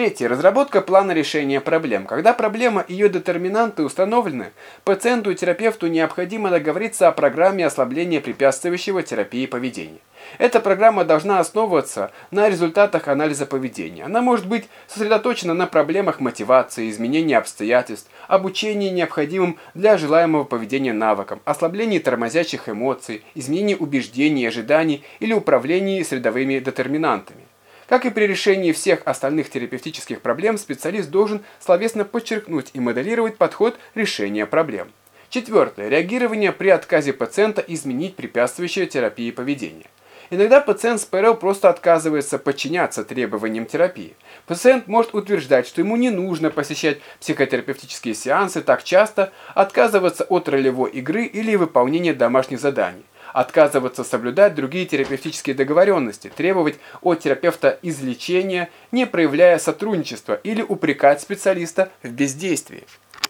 Третье. Разработка плана решения проблем. Когда проблема и ее детерминанты установлены, пациенту и терапевту необходимо договориться о программе ослабления препятствующего терапии поведения. Эта программа должна основываться на результатах анализа поведения. Она может быть сосредоточена на проблемах мотивации, изменения обстоятельств, обучении необходимым для желаемого поведения навыкам, ослаблении тормозящих эмоций, изменении убеждений, ожиданий или управлении средовыми детерминантами. Как и при решении всех остальных терапевтических проблем, специалист должен словесно подчеркнуть и моделировать подход решения проблем. Четвертое. Реагирование при отказе пациента изменить препятствующее терапии поведения. Иногда пациент с ПРЛ просто отказывается подчиняться требованиям терапии. Пациент может утверждать, что ему не нужно посещать психотерапевтические сеансы так часто, отказываться от ролевой игры или выполнения домашних заданий отказываться соблюдать другие терапевтические договоренности, требовать от терапевта излечения, не проявляя сотрудничества или упрекать специалиста в бездействии.